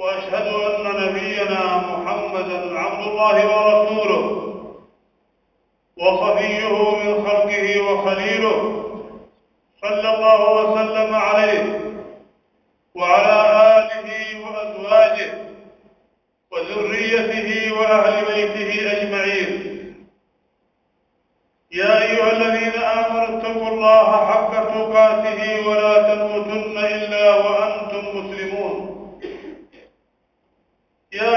وأشهد أن نبينا محمدا عبد الله ورسوله وصفيه من خلقه وخليله صلى الله وسلم عليه وعلى آله وأزواجه وذريته وأهل بيته أجمعين. يا أيها الذين آمنوا اتقوا الله حق تقاته ولا تموتن الا وأنتم مسلمون يا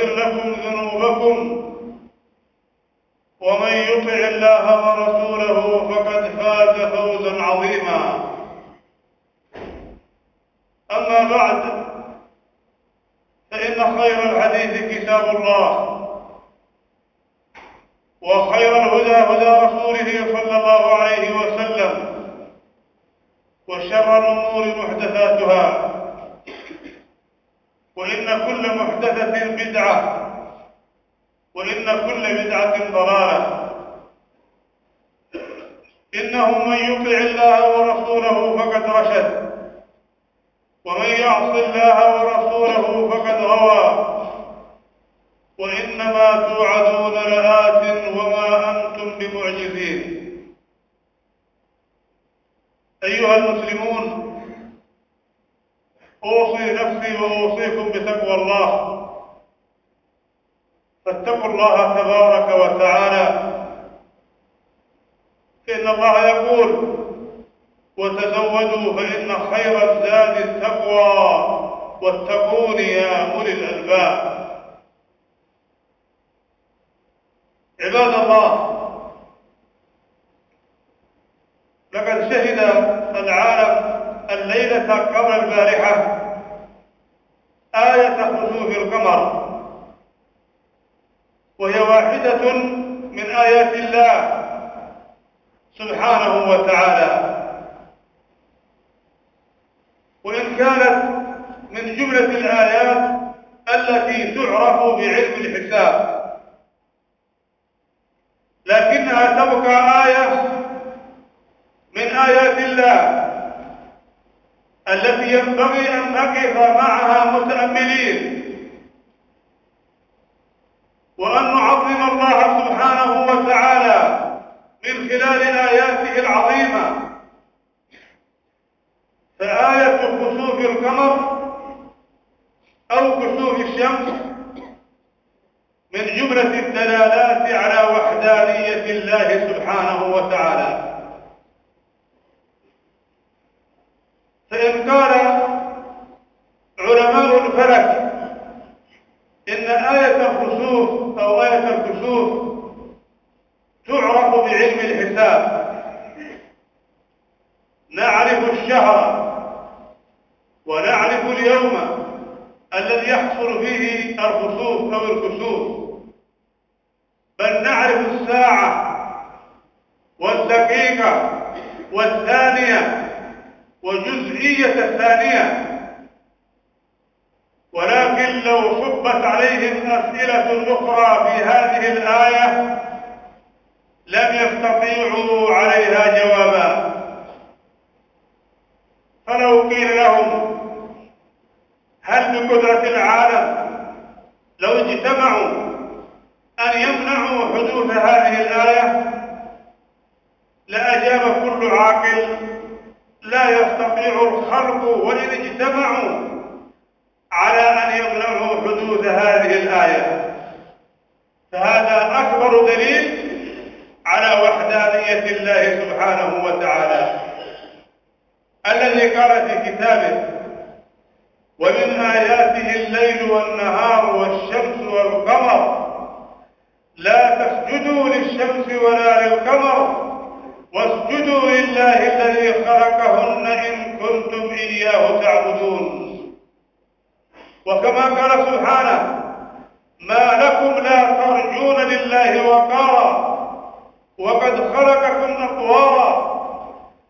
ويغفر لكم ذنوبكم ومن يطع الله ورسوله فقد فاز فوزا عظيما. أما بعد فإن خير الحديث كتاب الله وخير الهدى هدى رسوله صلى الله عليه وسلم وشر الأمور محدثاتها. وإن كل محدثة بدعة وإن كل بدعة ضلالة. إنه من يطع الله ورسوله فقد رشد ومن يعص الله ورسوله فقد غوى وإنما توعدون لآت وما أنتم بمعجزين. أيها المسلمون أوصي نفسي وأوصيكم بتقوى الله. فاتقوا الله تبارك وتعالى. فإن الله يقول وتزودوا فإن خير الزاد التقوى واتقون يا أولي الألباب. عباد الله لقد شهد العالم الليلة قبل البارحة آية خسوف القمر. وهي واحدة من آيات الله سبحانه وتعالى. وإن كانت من جملة الآيات التي تعرف بعلم الحساب. لكنها تبقى آية من آيات الله. التي ينبغي أن نقف معها متأملين. وأن نعظم الله سبحانه وتعالى من خلال آياته العظيمة. فآية كسوف القمر أو كسوف الشمس من جملة الدلالات على وحدانية الله سبحانه وتعالى. فإن قال علماء الفلك إن آية الكسوف أو آية الكسوف تعرف بعلم الحساب نعرف الشهر ونعرف اليوم الذي يحصل فيه الخسوف أو الكسوف بل نعرف الساعة والدقيقة والثانية وجزئية الثانية ولكن لو صبت عليهم أسئلة أخرى في هذه الآية لم يستطيعوا عليها جوابا فلو قيل لهم هل بقدرة العالم لو اجتمعوا أن يمنعوا حدوث هذه الآية؟ لأجاب كل عاقل لا يستطيع الخلق وإن اجتمعوا على أن يمنعوا حدوث هذه الآية. فهذا أكبر دليل على وحدانية الله سبحانه وتعالى. الذي قال في كتابه ومن آياته الليل والنهار والشمس والقمر. لا تسجدوا للشمس ولا للقمر واسجدوا لله الذي خلقهن إن كنتم إياه تعبدون. وكما قال سبحانه ما لكم لا ترجون لله وقارا وقد خلقكم أطوارا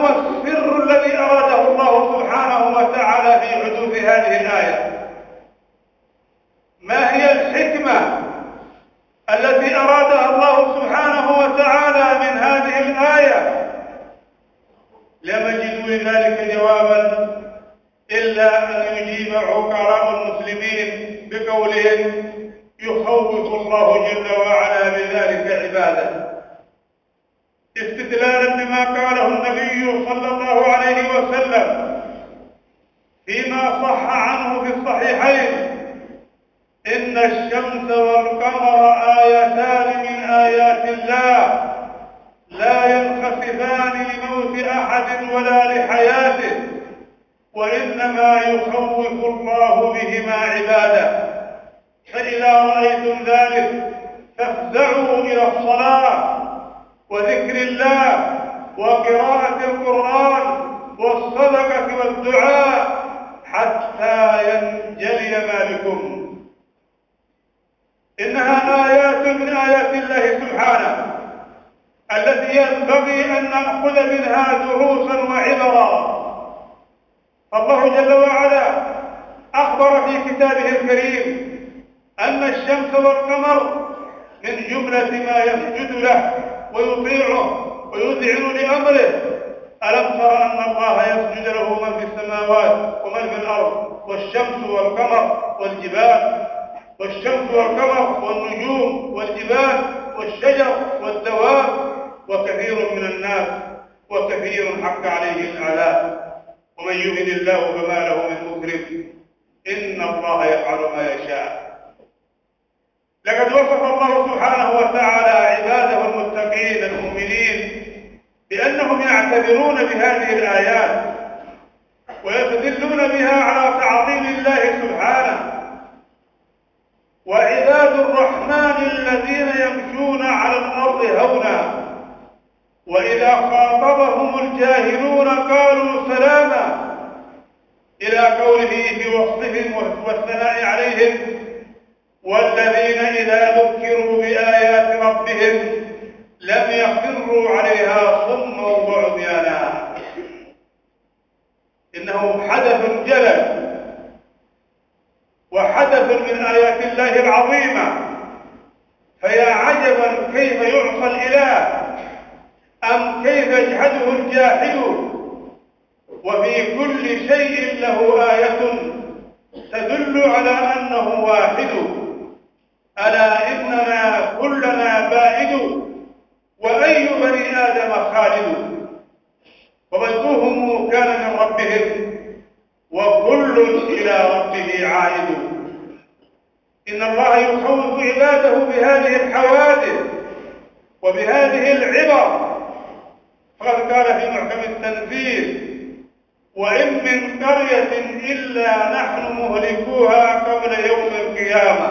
هو السر الذي أراده الله سبحانه وتعالى في حدوث هذه الآية. ما هي الحكمة التي أرادها الله سبحانه وتعالى من هذه الآية؟ لم يجدوا لذلك جوابا إلا أن يجيب عقلاء المسلمين بقولهم يخوف الله جل وعلا بذلك عباده استدلالا بما قاله النبي صلى الله عليه وسلم فيما صح عنه في الصحيحين. إن الشمس والقمر آيتان من آيات الله. لا ينخسفان لموت أحد ولا لحياته وإنما يخوف الله بهما عباده. فإذا رأيتم ذلك فافزعوا إلى الصلاة. وذكر الله وقراءة القرآن والصدقة والدعاء حتى ينجلي ما بكم إنها آيات من آيات الله سبحانه التي ينبغي أن نأخذ منها دروسا وعبرا. فالله جل وعلا أخبر في كتابه الكريم أن الشمس والقمر من جملة ما يسجد له. ويطيعه ويذعن لأمره. ألم تر أن الله يسجد له من في السماوات ومن في الأرض والشمس والقمر والجبال؟ والشمس والقمر والنجوم والجبال والشجر والدواب وكثير من الناس وكثير حق عليه العذاب ومن يهن الله فما له من مكرم. إن الله يفعل ما يشاء. لقد وصف الله سبحانه وتعالى عباده المتقين المؤمنين بأنهم يعتبرون بهذه الآيات ويستدلون بها على تعظيم الله سبحانه. وعباد الرحمن الذين يمشون على الأرض هونا وإذا خاطبهم الجاهلون قالوا سلاما إلى قوله في وصفهم والثناء عليهم والذين إذا ذكروا بآيات ربهم لم يخروا عليها صما وعميانا. إنه حدث جلل وحدث من آيات الله العظيمة. فيا عجبا كيف يعصى الإله؟ أم كيف يجحده الجاحد وفي كل شيء له آية تدل على أنه واحد. ألا إننا كلنا بائد وأي بني آدم خالد؟ وبدوهم كان من ربهم وكل إلى ربه عائد. إن الله يخوف عباده بهذه الحوادث وبهذه العبر. فقد قال في محكم التنزيل وإن من قرية إلا نحن مهلكوها قبل يوم القيامة.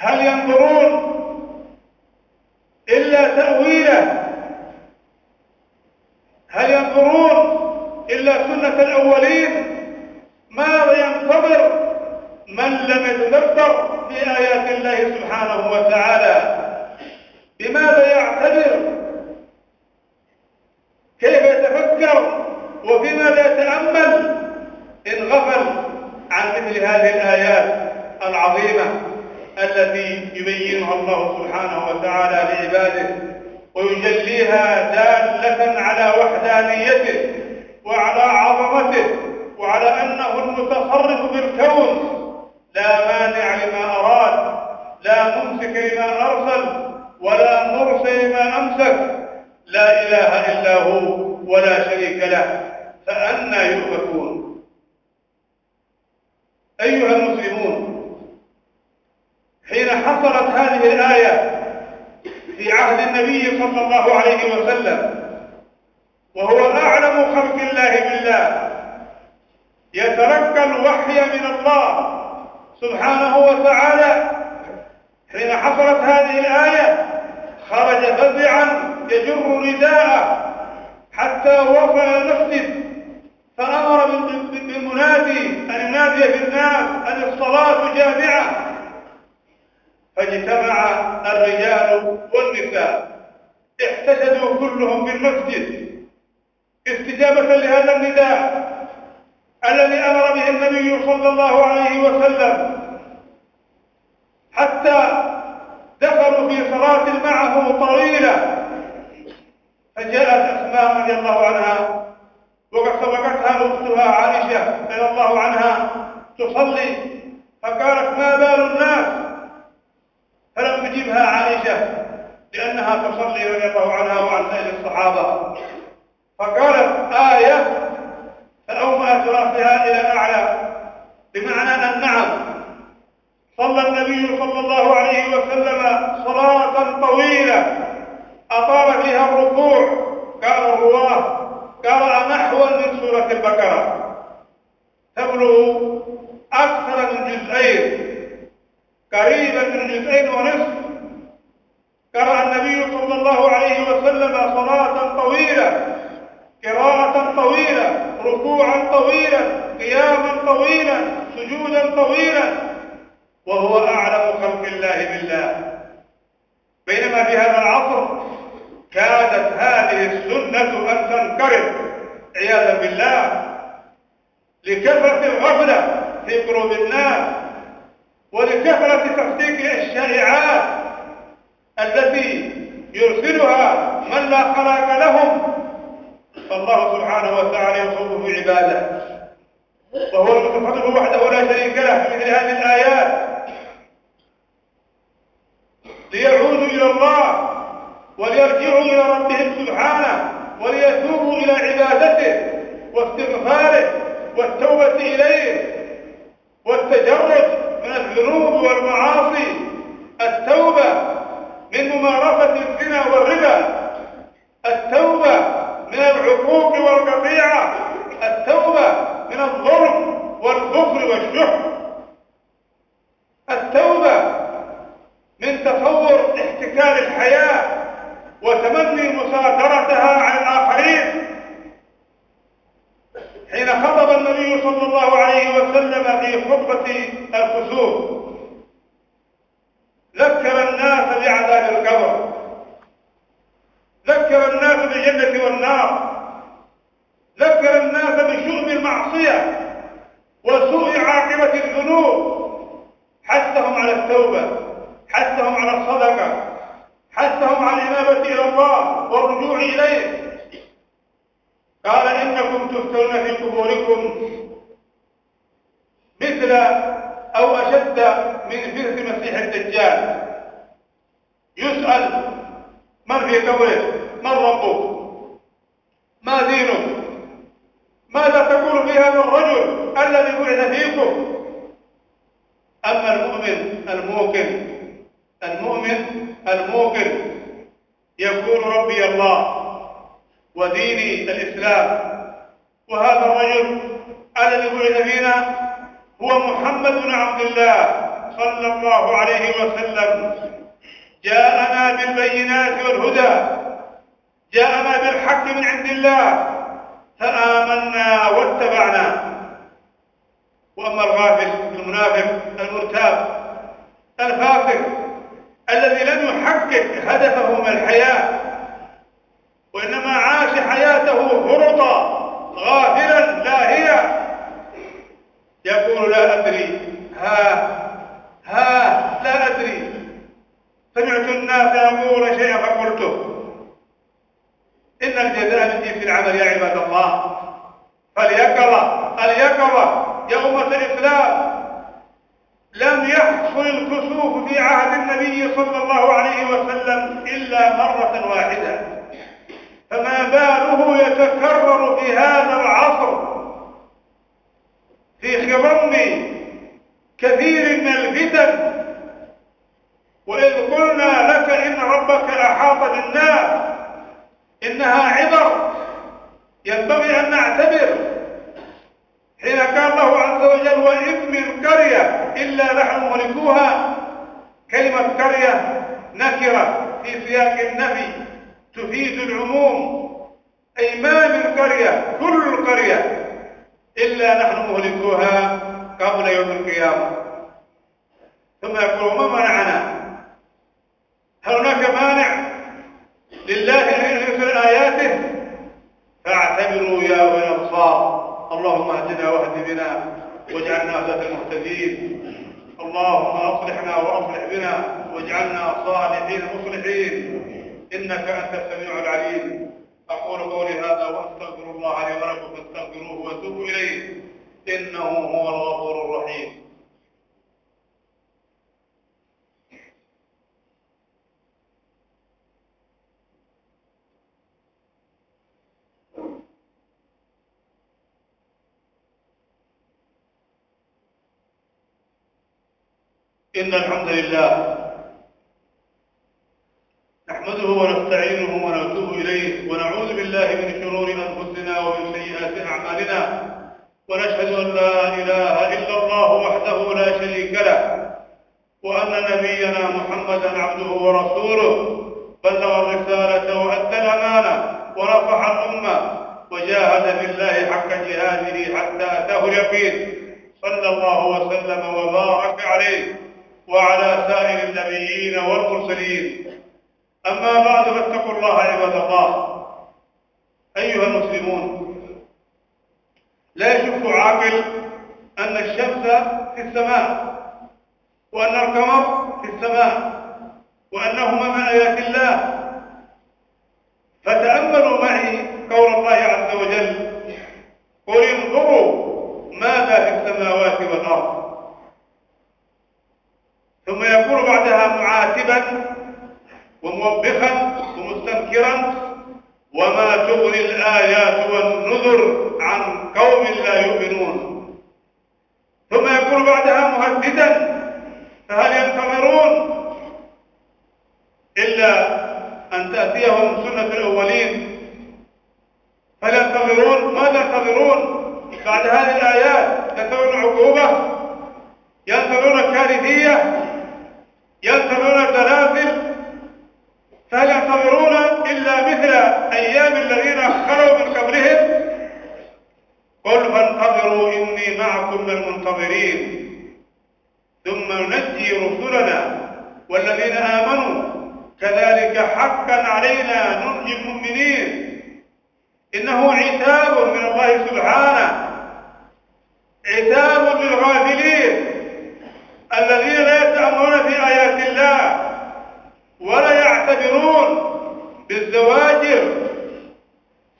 هل ينظرون إلا تأويله هل ينظرون إلا سنة الأولين؟ ماذا ينتظر من لم يتدبر في آيات الله سبحانه وتعالى؟ بماذا يعتبر كيف يتفكر؟ وفي ماذا يتأمل؟ إن غفل عن مثل هذه الآيات العظيمة. التي يبينها الله سبحانه وتعالى لعباده ويجليها دالة على وحدانيته وعلى عظمته وعلى أنه المتصرف بالكون. لا مانع لما أراد لا ممسك لما أرسل ولا مرسل لما أمسك. لا إله إلا هو ولا شريك له فأنا يؤفكون أيها المسلمون حين حصلت هذه الآية في عهد النبي صلى الله عليه وسلم وهو أعلم خلق الله بالله يتلقى الوحي من الله سبحانه وتعالى حصلت هذه الآية خرج فزعا يجر رداءه حتى وصل المسجد فأمر بالمنادي أن ينادي في الناس أن الصلاة جامعة. فاجتمع الرجال والنساء احتشدوا كلهم في المسجد استجابة لهذا النداء الذي أمر به النبي صلى الله عليه وسلم حتى دخلوا في صلاة معه طويلة. فجاءت أسماء رضي الله عنها وقد سبقتها أختها عائشة رضي الله عنها تصلي. فقالت ما بال الناس؟ فلم تجبها عائشة لأنها تصلي رضي الله عنها وعن سائر الصحابة. فقالت آية فأومأت رأسها إلى أعلى بمعنى أن نعم صلى النبي صلى الله عليه وسلم صلاة طويلة. أطال فيها الركوع. قال الرواة قرأ نحوا من سورة البقرة. تبلغ أكثر من جزئين. قريبا من جزئين ونصف. قرأ النبي صلى الله عليه وسلم صلاة طويلة. قراءة طويلة. ركوعا طويلا. قياما طويلا. سجودا طويلا. وهو أعلم خلق الله بالله. بينما في هذا العصر كادت هذه السنة أن تنقرض عياذا بالله لكثرة الغفلة في قلوب الناس ولكثرة تصديق الشائعات التي يرسلها من لا خلاق لهم. فالله سبحانه وتعالى يصوب في عباده وهو المتصرف وحده لا شريك له في مثل هذه الآيات. ليعودوا إلى الله وليرجعوا إلى ربهم سبحانه وليتوبوا إلى عبادته واستغفاره والتوبة إليه والتجرد من الذنوب والمعاصي. التوبة من ممارسة الزنا والربا. التوبة من العقوق والقطيعة. التوبة من الظلم والبخل والشح. التوبة من تصور احتكار الحياة وتمني مصادرتها على الآخرين. حين خطب النبي صلى الله عليه وسلم في خطبة الكسوف ذكر الناس بعذاب القبر ذكر الناس بالجنة والنار ذكر الناس بشؤم المعصية وسوء عاقبة الذنوب حثهم على التوبة حثهم على الصدقة حثهم على الإنابة إلى الله والرجوع إليه قال إنكم تفتون في قبوركم مثل أو أشد من فتنة مسيح الدجال يسأل من في قبره من ربك ما دينك ماذا تقول في هذا الرجل الذي بعث فيكم أما المؤمن الموقن المؤمن الموقن يقول ربي الله وديني الإسلام وهذا الرجل الذي بعث فينا هو محمد بن عبد الله صلى الله عليه وسلم. جاءنا بالبينات والهدى. جاءنا بالحق من عند الله. فآمنا واتبعنا. وأما الغافل المنافق المرتاب الفاسق الذي لم يحقق هدفه من الحياة وإنما عاش حياته فرطا. غافلا لاهيا يقول لا أدري. ها ها لا أدري. سمعت الناس يقولون شيئا فقلته إن الجزاء من جنس العمل يا عباد الله فاليقظة اليقظة يا أمة الإسلام لم يحصل الكسوف في عهد النبي صلى الله عليه وسلم إلا مرة واحدة. فما باله يتكرر في هذا العصر. في خضم كثير من الفتن. وإذ قلنا لك إن ربك أحاط بالناس إنها عبر. ينبغي أن نعتبر. حين قال الله عز وجل وإن من قرية إلا نحن ملكوها كلمة قرية نكرة في سياق النفي. تفيد العموم أي ما من قرية كل قرية إلا نحن مهلكوها قبل يوم القيامة. ثم يقول وما منعنا؟ هل هناك مانع لله أن ينزل آياته؟ فاعتبروا يا أولي الأبصار. اللهم اهدنا واهد بنا واجعلنا هداة المهتدين. اللهم أصلحنا وأصلح بنا واجعلنا صالحين مصلحين. إنك أنت السميع العليم. أقول قولي هذا وأستغفر الله لي ولكم فاستغفروه وتوبوا إليه. إنه هو الغفور الرحيم. إن الحمد لله نحمده ونستعينه ونتوب إليه ونعوذ بالله من شرور أنفسنا ومن سيئات أعمالنا ونشهد أن لا إله إلا الله وحده لا شريك له وأن نبينا محمدا عبده ورسوله بلغ الرسالة وأدى الأمانة ونصح الأمة وجاهد في الله حق جهاده حتى أتاه اليقين. صلى الله وسلم وبارك عليه وعلى سائر النبيين والمرسلين. أما بعد فاتقوا الله عباد الله. أيها المسلمون لا يشك عاقل أن الشمس في السماء وأن القمر في السماء وأنهما من آيات الله. فتأملوا معي قول الله عز وجل قل انظروا ماذا في السماوات والأرض ثم يقول بعدها معاتبا وموبخا ومستنكرا وما تغني الآيات والنذر عن قوم لا يؤمنون ثم يقول بعدها مهددا فهل ينتظرون إلا أن تأتيهم سنة الأولين هل ينتظرون ماذا ينتظرون بعد هذه الآيات ينتظرون عقوبة ينتظرون كارثية ينتظرون الزلازل فهل ينتظرون إلا مثل أيام الذين خلوا من قبلهم قل فانتظروا من المنتظرين. ثم ننجي رسلنا والذين آمنوا. كذلك حقا علينا ننجي المؤمنين. إنه عتاب من الله سبحانه. عتاب للغافلين. الذين لا يتأمرون في آيات الله ولا يعتبرون بالزواجر.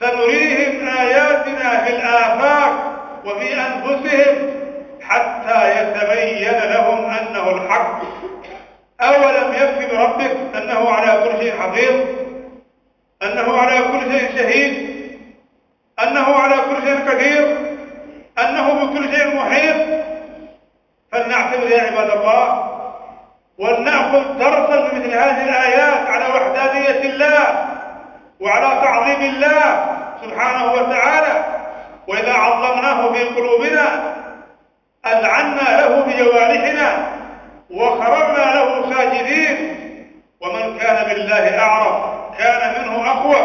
سنريهم آياتنا في الآفاق. وفي أنفسهم حتى يتبين لهم أنه الحق. أولم يكفي بربك أنه على كل شيء حفيظ؟ أنه على كل شيء شهيد؟ أنه على كل شيء قدير؟ أنه بكل شيء محيط؟ فلنعتبر يا عباد الله ولنأخذ درسا مثل هذه الآيات على وحدانية الله وعلى تعظيم الله سبحانه وتعالى. وإذا عظمناه في قلوبنا أذعنا له بجوارحنا وخررنا له ساجدين. ومن كان بالله أعرف كان منه أقوى.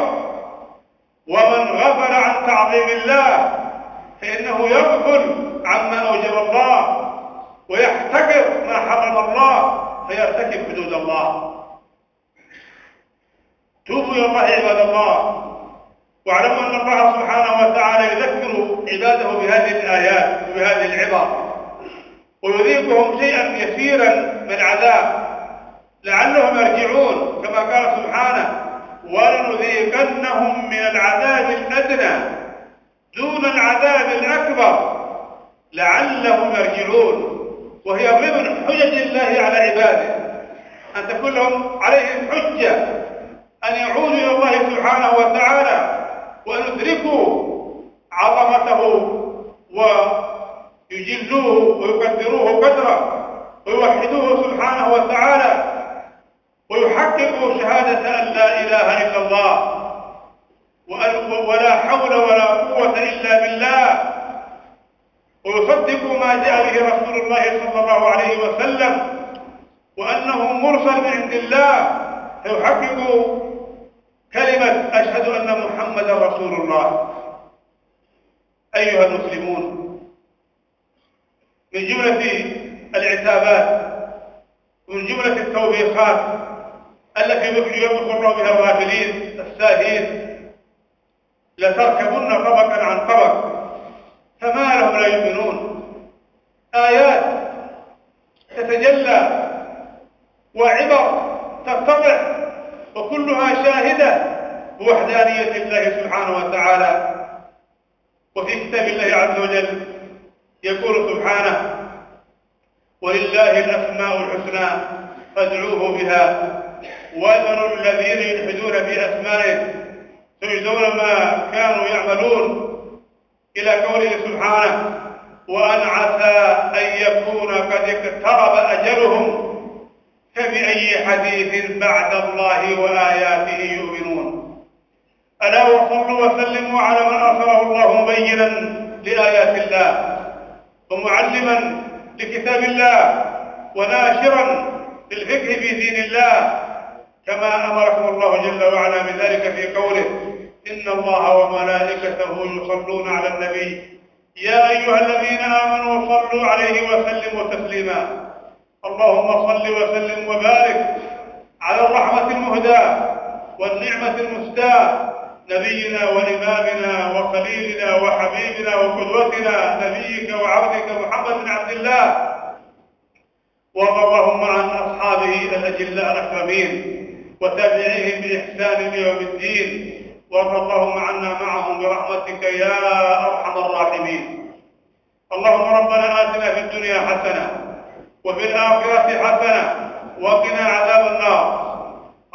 ومن غفل عن تعظيم الله فإنه يغفل عما أوجب الله ويحتكر ما حرم الله فيرتكب حدود الله. توبوا إلى الله عباد الله. واعلموا أن الله سبحانه وتعالى يذكر عباده بهذه الآيات وبهذه العبر ويذيقهم شيئا يسيرا من العذاب لعلهم يرجعون كما قال سبحانه ولنذيقنهم من العذاب الأدنى دون العذاب الأكبر. لعلهم يرجعون. وهي ضمن حجج الله على عباده. أن تكون لهم عليهم حجة أن يعودوا إلى الله سبحانه وتعالى. وأن يدركوا عظمته ويجلوه ويقدروه قدره ويوحدوه سبحانه وتعالى ويحققوا شهادة أن لا إله إلا الله ولا حول ولا قوة إلا بالله ويصدقوا ما جاء به رسول الله صلى الله عليه وسلم وأنه مرسل من عند الله فيحققوا كلمة أشهد أن محمدا رسول الله. أيها المسلمون من جملة العتابات ومن جملة التوبيخات التي يبخ الله بها الغافلين الساهين لتركبن طبقا عن طبق. فما لهم لا يؤمنون. آيات تتجلى وعبر تتضح وكلها شاهدة بوحدانية الله سبحانه وتعالى. وفي كتاب الله عز وجل يقول سبحانه ولله الأسماء الحسنى فادعوه بها. وذروا الذين يلحدون في أسمائه. سيجزون ما كانوا يعملون. إلى قوله سبحانه وأن عسى أن يكون قد اقترب أجلهم فبأي حديث بعد الله وآياته يؤمنون؟ ألا وصلوا وسلموا على من أرسله الله مبينا لآيات الله ومعلما لكتاب الله وناشرا للفقه في دين الله كما أمركم الله جل وعلا بذلك في قوله إن الله وملائكته يصلون على النبي. يا أيها الذين آمنوا صلوا عليه وسلموا تسليما. اللهم صل وسلم وبارك على الرحمة المهداة والنعمة المستاة نبينا وإمامنا وخليلنا وحبيبنا وقدوتنا نبيك وعبدك محمد بن عبد الله وارض اللهم عن أصحابه الأجلاء الأكرمين وتابعيهم بإحسان يوم الدين وارض اللهم عنا معهم برحمتك يا أرحم الراحمين. اللهم ربنا آتنا في الدنيا حسنة وفي الآخرة حسنة. وقنا عذاب النار.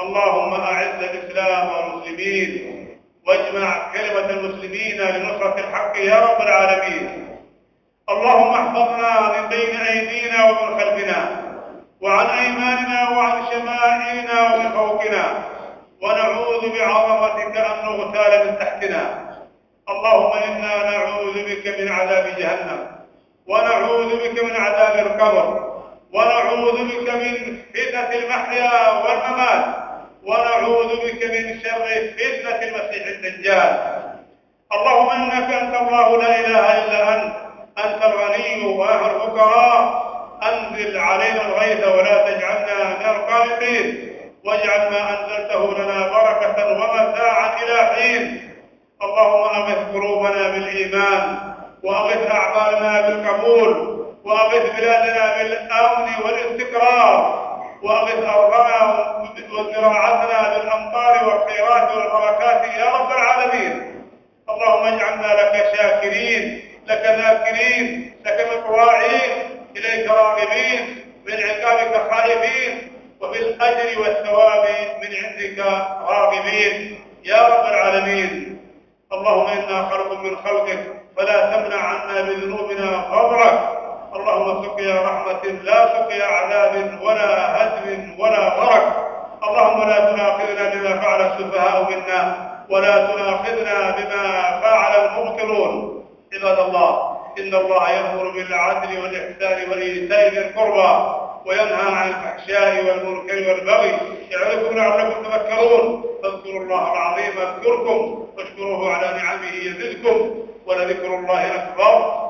اللهم أعز الإسلام والمسلمين. واجمع كلمة المسلمين لنصرة الحق يا رب العالمين. اللهم احفظنا من بين أيدينا ومن خلفنا. وعن أيماننا وعن شمائلنا ومن فوقنا. ونعوذ بعظمتك أن نغتال من تحتنا. اللهم إنا نعوذ بك من عذاب جهنم. ونعوذ بك من عذاب القبر. ونعوذ بك من فتنة المحيا والممات. ونعوذ بك من شر فتنة المسيح الدجال. اللهم إنك أنت الله لا إله إلا أنت. أنت الغني ونحن الفقراء. أنزل علينا الغيث ولا تجعلنا من القانطين. واجعل ما أنزلته لنا بركة ومتاعا إلى حين. اللهم أغث قلوبنا بالإيمان وأغث أعمالنا بالقبول. وأغث بلادنا بالأمن والاستقرار وأغث أرضنا وزراعتنا بالأمطار والخيرات والبركات يا رب العالمين. اللهم اجعلنا لك شاكرين لك ذاكرين لك مطواعين إليك راغبين من عقابك خائفين وبالأجر والثواب من عندك راغبين. يا رب العالمين اللهم إنا خلق من خلقك فلا تمنع عنا بذنوبنا فضلك اللهم سقيا رحمة لا سقيا عذاب ولا هدم ولا غرق اللهم لا تؤاخذنا بما فعل السفهاء منا ولا تؤاخذنا بما فعل المبطلون. عباد الله إن الله يأمر بالعدل والإحسان وإيتاء ذي القربى وينهى عن الفحشاء والمنكر والبغي. يعظكم لعلكم تذكرون. فاذكروا الله العظيم اذكركم واشكروه على نعمه يزدكم ولذكر الله أكبر.